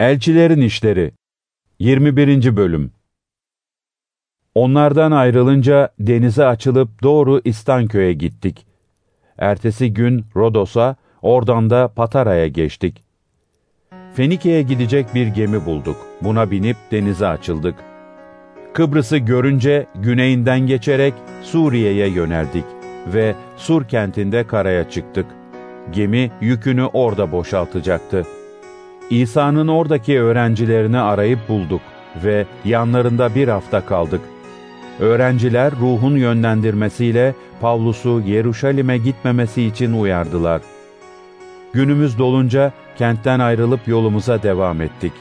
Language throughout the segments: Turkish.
Elçilerin İşleri 21. Bölüm Onlardan ayrılınca denize açılıp doğru İstanköy'e gittik. Ertesi gün Rodos'a, oradan da Patara'ya geçtik. Fenike'ye gidecek bir gemi bulduk. Buna binip denize açıldık. Kıbrıs'ı görünce güneyinden geçerek Suriye'ye yöneldik ve Sur kentinde karaya çıktık. Gemi yükünü orada boşaltacaktı. İsa'nın oradaki öğrencilerini arayıp bulduk ve yanlarında bir hafta kaldık. Öğrenciler ruhun yönlendirmesiyle Pavlus'u Yeruşalim'e gitmemesi için uyardılar. Günümüz dolunca kentten ayrılıp yolumuza devam ettik.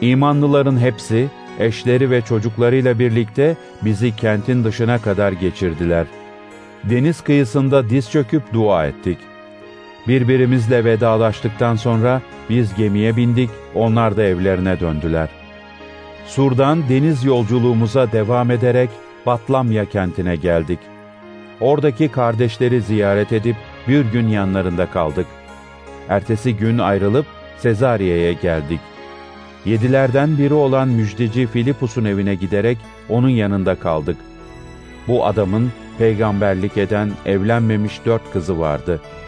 İmanlıların hepsi, eşleri ve çocuklarıyla birlikte bizi kentin dışına kadar geçirdiler. Deniz kıyısında diz çöküp dua ettik. Birbirimizle vedalaştıktan sonra biz gemiye bindik, onlar da evlerine döndüler. Sur'dan deniz yolculuğumuza devam ederek Batlamya kentine geldik. Oradaki kardeşleri ziyaret edip bir gün yanlarında kaldık. Ertesi gün ayrılıp Sezariye'ye geldik. Yedilerden biri olan müjdeci Filipus'un evine giderek onun yanında kaldık. Bu adamın peygamberlik eden evlenmemiş dört kızı vardı.''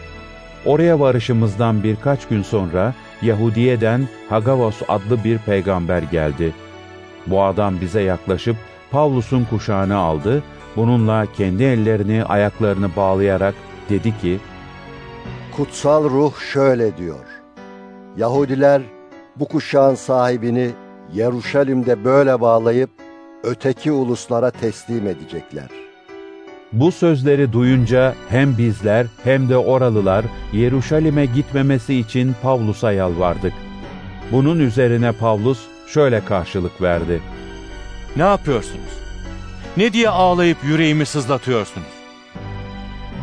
Oraya varışımızdan birkaç gün sonra Yahudiye'den Hagavos adlı bir peygamber geldi. Bu adam bize yaklaşıp Pavlus'un kuşağını aldı, bununla kendi ellerini ayaklarını bağlayarak dedi ki, Kutsal ruh şöyle diyor, Yahudiler bu kuşağın sahibini Yeruşalim'de böyle bağlayıp öteki uluslara teslim edecekler.'' Bu sözleri duyunca hem bizler hem de oralılar Yeruşalim'e gitmemesi için Pavlus'a yalvardık. Bunun üzerine Pavlus şöyle karşılık verdi. Ne yapıyorsunuz? Ne diye ağlayıp yüreğimi sızlatıyorsunuz?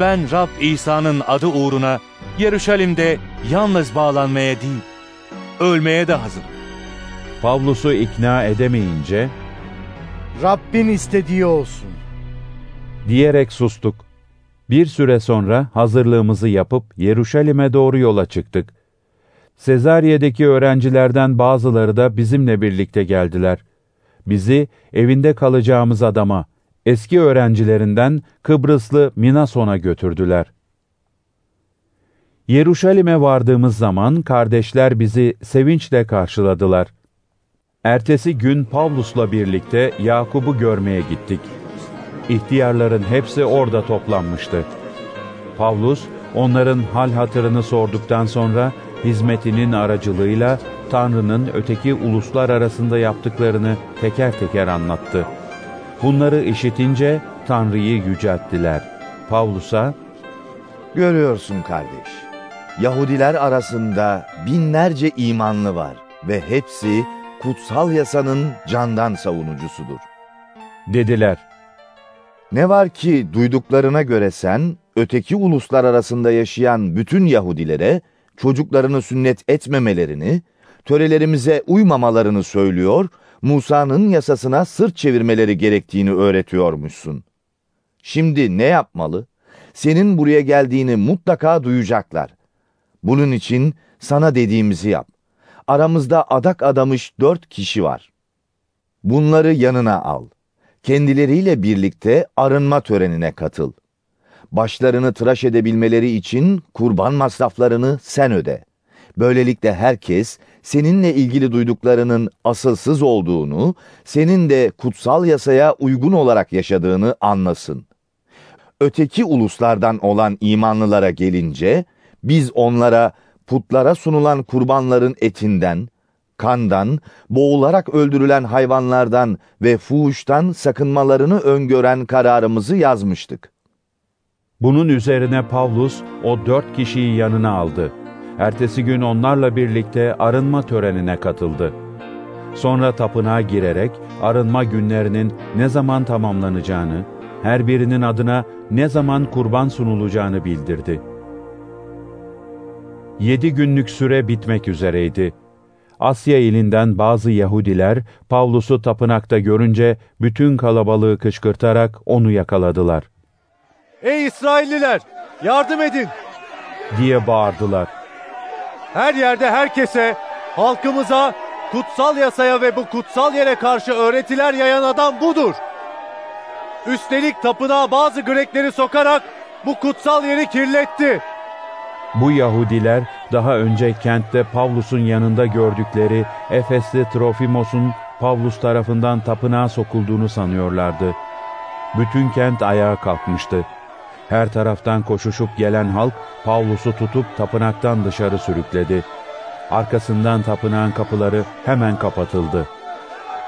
Ben Rab İsa'nın adı uğruna Yeruşalim'de yalnız bağlanmaya değil, ölmeye de hazırım. Pavlus'u ikna edemeyince, Rabbin istediği olsun diyerek sustuk. Bir süre sonra hazırlığımızı yapıp Yeruşalim'e doğru yola çıktık. Sezariye'deki öğrencilerden bazıları da bizimle birlikte geldiler. Bizi evinde kalacağımız adama, eski öğrencilerinden Kıbrıslı Minason'a götürdüler. Yeruşalim'e vardığımız zaman kardeşler bizi sevinçle karşıladılar. Ertesi gün Pavlus'la birlikte Yakub'u görmeye gittik. İhtiyarların hepsi orada toplanmıştı. Pavlus, onların hal hatırını sorduktan sonra hizmetinin aracılığıyla Tanrı'nın öteki uluslar arasında yaptıklarını teker teker anlattı. Bunları işitince Tanrı'yı yücelttiler. Pavlus'a, Görüyorsun kardeş, Yahudiler arasında binlerce imanlı var ve hepsi kutsal yasanın candan savunucusudur. Dediler. Ne var ki duyduklarına göre sen, öteki uluslar arasında yaşayan bütün Yahudilere çocuklarını sünnet etmemelerini, törelerimize uymamalarını söylüyor, Musa'nın yasasına sırt çevirmeleri gerektiğini öğretiyormuşsun. Şimdi ne yapmalı? Senin buraya geldiğini mutlaka duyacaklar. Bunun için sana dediğimizi yap. Aramızda adak adamış dört kişi var. Bunları yanına al.'' Kendileriyle birlikte arınma törenine katıl. Başlarını tıraş edebilmeleri için kurban masraflarını sen öde. Böylelikle herkes seninle ilgili duyduklarının asılsız olduğunu, senin de kutsal yasaya uygun olarak yaşadığını anlasın. Öteki uluslardan olan imanlılara gelince, biz onlara putlara sunulan kurbanların etinden, kandan, boğularak öldürülen hayvanlardan ve fuhuştan sakınmalarını öngören kararımızı yazmıştık. Bunun üzerine Pavlus o dört kişiyi yanına aldı. Ertesi gün onlarla birlikte arınma törenine katıldı. Sonra tapınağa girerek arınma günlerinin ne zaman tamamlanacağını, her birinin adına ne zaman kurban sunulacağını bildirdi. Yedi günlük süre bitmek üzereydi. Asya ilinden bazı Yahudiler Pavlus'u tapınakta görünce bütün kalabalığı kışkırtarak onu yakaladılar. Ey İsrailliler! Yardım edin! diye bağırdılar. Her yerde herkese Halkımıza kutsal yasaya ve bu kutsal yere karşı öğretiler yayan adam budur. Üstelik tapınağa bazı Grekleri sokarak bu kutsal yeri kirletti. Bu Yahudiler daha önce kentte Pavlus'un yanında gördükleri Efesli Trofimos'un Pavlus tarafından tapınağa sokulduğunu sanıyorlardı. Bütün kent ayağa kalkmıştı. Her taraftan koşuşup gelen halk Pavlus'u tutup tapınaktan dışarı sürükledi. Arkasından tapınağın kapıları hemen kapatıldı.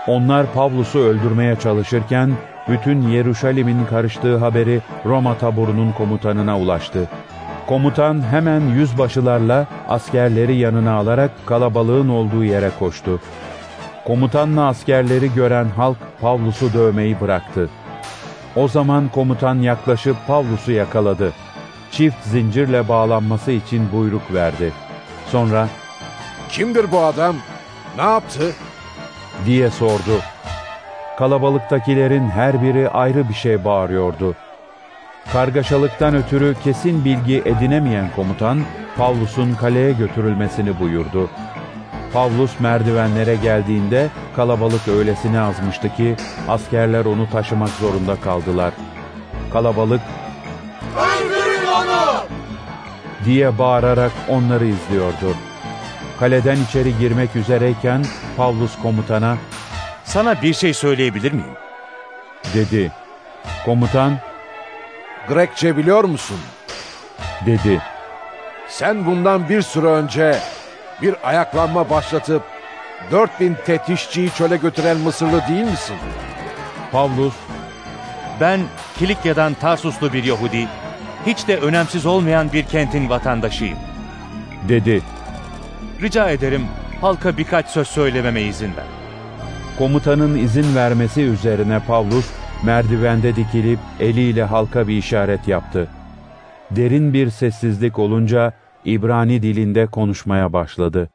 Onlar Pavlus'u öldürmeye çalışırken bütün Yeruşalim'in karıştığı haberi Roma taburunun komutanına ulaştı. Komutan hemen yüzbaşılarla askerleri yanına alarak kalabalığın olduğu yere koştu. Komutanla askerleri gören halk Pavlus'u dövmeyi bıraktı. O zaman komutan yaklaşıp Pavlus'u yakaladı. Çift zincirle bağlanması için buyruk verdi. Sonra Kimdir bu adam? Ne yaptı? diye sordu. Kalabalıktakilerin her biri ayrı bir şey bağırıyordu. Kargaşalıktan ötürü kesin bilgi edinemeyen komutan, Pavlus'un kaleye götürülmesini buyurdu. Pavlus merdivenlere geldiğinde kalabalık öylesine azmıştı ki askerler onu taşımak zorunda kaldılar. Kalabalık diye bağırarak onları izliyordu. Kaleden içeri girmek üzereyken Pavlus komutana Sana bir şey söyleyebilir miyim? dedi. Komutan Grekçe biliyor musun? dedi. Sen bundan bir süre önce bir ayaklanma başlatıp 4000 tetişçiyi çöle götüren Mısırlı değil misin? Pavlus Ben Kilikya'dan Tarsuslu bir Yahudi, hiç de önemsiz olmayan bir kentin vatandaşıyım. dedi. Rica ederim halka birkaç söz söylememe izin ver. Komutanın izin vermesi üzerine Pavlus merdivende dikilip eliyle halka bir işaret yaptı. Derin bir sessizlik olunca İbrani dilinde konuşmaya başladı.